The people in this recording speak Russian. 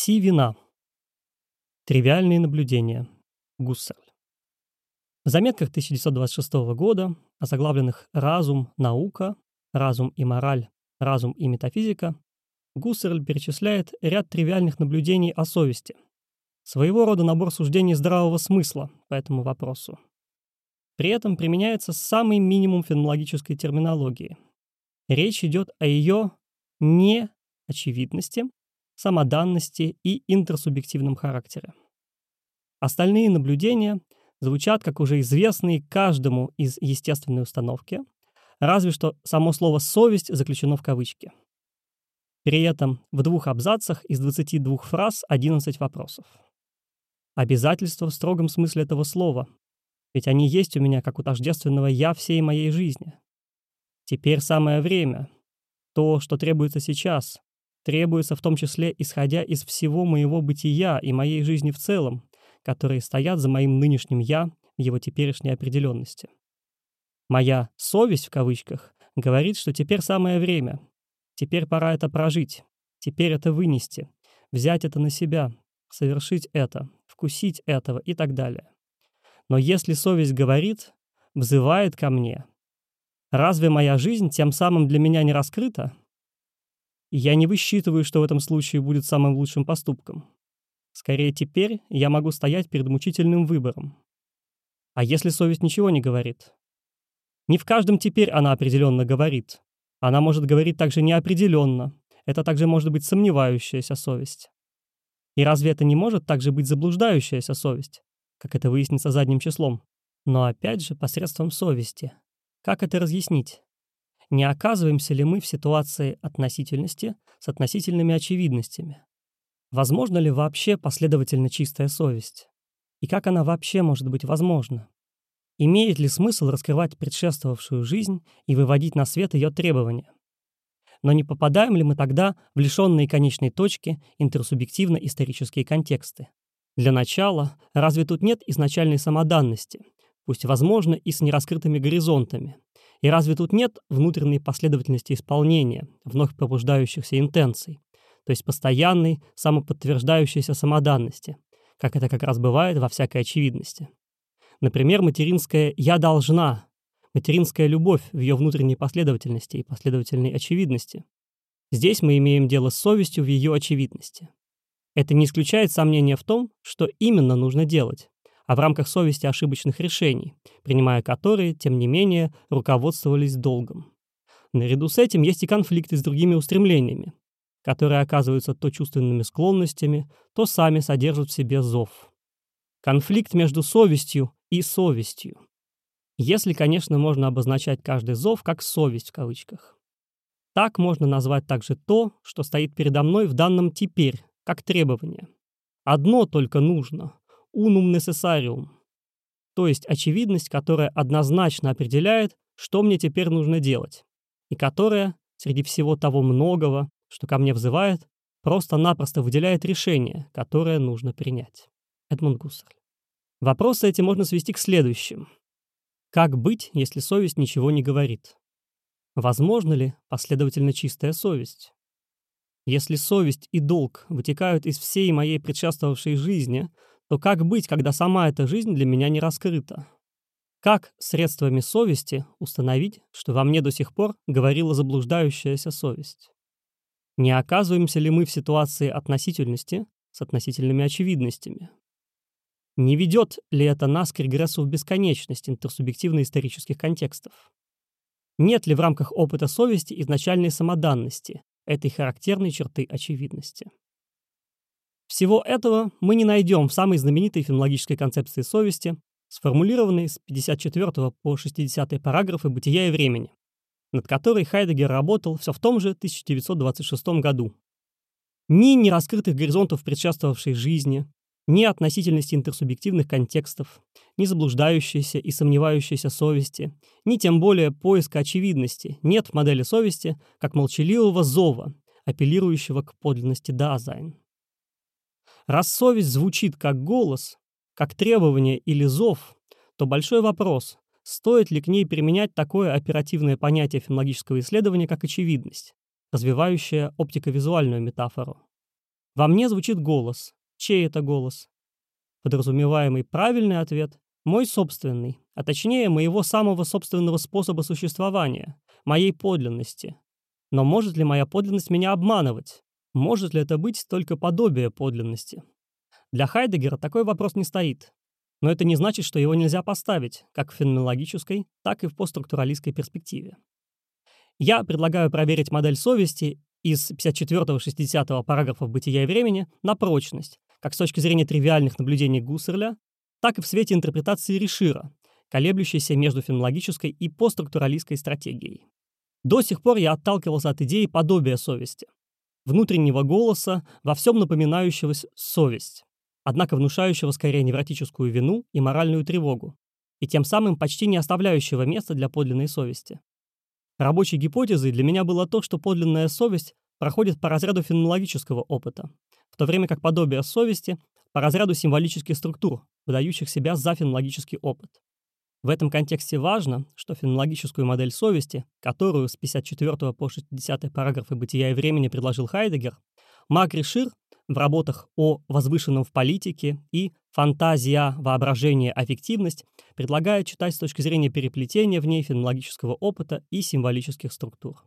Пси вина. Тривиальные наблюдения. Гуссерль. В заметках 1926 года, озаглавленных «Разум, наука», «Разум и мораль», «Разум и метафизика», Гуссерль перечисляет ряд тривиальных наблюдений о совести. Своего рода набор суждений здравого смысла по этому вопросу. При этом применяется самый минимум фенологической терминологии. Речь идет о ее неочевидности, самоданности и интерсубъективном характере. Остальные наблюдения звучат как уже известные каждому из естественной установки, разве что само слово «совесть» заключено в кавычки. При этом в двух абзацах из 22 фраз 11 вопросов. Обязательства в строгом смысле этого слова, ведь они есть у меня как у тождественного «я» всей моей жизни. Теперь самое время. То, что требуется сейчас, требуется в том числе исходя из всего моего бытия и моей жизни в целом, которые стоят за моим нынешним «я» в его теперешней определенности. Моя «совесть» в кавычках говорит, что теперь самое время. Теперь пора это прожить. Теперь это вынести. Взять это на себя. Совершить это. Вкусить этого и так далее. Но если совесть говорит, взывает ко мне, разве моя жизнь тем самым для меня не раскрыта? Я не высчитываю, что в этом случае будет самым лучшим поступком. Скорее, теперь я могу стоять перед мучительным выбором. А если совесть ничего не говорит? Не в каждом теперь она определенно говорит. Она может говорить также неопределенно. Это также может быть сомневающаяся совесть. И разве это не может также быть заблуждающаяся совесть, как это выяснится задним числом? Но опять же посредством совести. Как это разъяснить? Не оказываемся ли мы в ситуации относительности с относительными очевидностями? Возможно ли вообще последовательно чистая совесть? И как она вообще может быть возможна? Имеет ли смысл раскрывать предшествовавшую жизнь и выводить на свет ее требования? Но не попадаем ли мы тогда в лишенные конечной точки интерсубъективно-исторические контексты? Для начала, разве тут нет изначальной самоданности, пусть возможно и с нераскрытыми горизонтами, и разве тут нет внутренней последовательности исполнения, вновь пробуждающихся интенций, то есть постоянной самоподтверждающейся самоданности, как это как раз бывает во всякой очевидности? Например, материнская «я должна», материнская любовь в ее внутренней последовательности и последовательной очевидности. Здесь мы имеем дело с совестью в ее очевидности. Это не исключает сомнения в том, что именно нужно делать, а в рамках совести ошибочных решений, принимая которые, тем не менее, руководствовались долгом. Наряду с этим есть и конфликты с другими устремлениями, которые оказываются то чувственными склонностями, то сами содержат в себе зов. Конфликт между совестью и совестью. Если, конечно, можно обозначать каждый зов как «совесть» в кавычках. Так можно назвать также то, что стоит передо мной в данном «теперь», как требование. Одно только нужно unum necessarium, то есть очевидность, которая однозначно определяет, что мне теперь нужно делать, и которая, среди всего того многого, что ко мне взывает, просто-напросто выделяет решение, которое нужно принять. Эдмунд Гуссерль. Вопросы эти можно свести к следующим. Как быть, если совесть ничего не говорит? Возможно ли последовательно чистая совесть? Если совесть и долг вытекают из всей моей предшествовавшей жизни, то как быть, когда сама эта жизнь для меня не раскрыта? Как средствами совести установить, что во мне до сих пор говорила заблуждающаяся совесть? Не оказываемся ли мы в ситуации относительности с относительными очевидностями? Не ведет ли это нас к регрессу в бесконечность интерсубъективно-исторических контекстов? Нет ли в рамках опыта совести изначальной самоданности, этой характерной черты очевидности? Всего этого мы не найдем в самой знаменитой фенологической концепции совести, сформулированной с 54 по 60 параграфы «Бытия и времени», над которой Хайдеггер работал все в том же 1926 году. Ни нераскрытых горизонтов предшествовавшей жизни, ни относительности интерсубъективных контекстов, ни заблуждающейся и сомневающейся совести, ни тем более поиска очевидности нет в модели совести как молчаливого зова, апеллирующего к подлинности Дазайн. Раз совесть звучит как голос, как требование или зов, то большой вопрос, стоит ли к ней применять такое оперативное понятие фенологического исследования, как очевидность, развивающая оптико-визуальную метафору. Во мне звучит голос. Чей это голос? Подразумеваемый правильный ответ – мой собственный, а точнее моего самого собственного способа существования, моей подлинности. Но может ли моя подлинность меня обманывать? Может ли это быть только подобие подлинности? Для Хайдегера такой вопрос не стоит. Но это не значит, что его нельзя поставить, как в феноменологической, так и в постструктуралистской перспективе. Я предлагаю проверить модель совести из 54-60 параграфов «Бытия и времени» на прочность, как с точки зрения тривиальных наблюдений Гуссерля, так и в свете интерпретации Ришира, колеблющейся между фенологической и постструктуралистской стратегией. До сих пор я отталкивался от идеи подобия совести, внутреннего голоса, во всем напоминающего совесть, однако внушающего скорее невротическую вину и моральную тревогу, и тем самым почти не оставляющего места для подлинной совести. Рабочей гипотезой для меня было то, что подлинная совесть проходит по разряду фенологического опыта, в то время как подобие совести по разряду символических структур, выдающих себя за фенологический опыт. В этом контексте важно, что фенологическую модель совести, которую с 54 по 60 параграфы «Бытия и времени» предложил Хайдегер, Мак Ришир в работах о возвышенном в политике и «Фантазия, воображение, аффективность» предлагает читать с точки зрения переплетения в ней фенологического опыта и символических структур.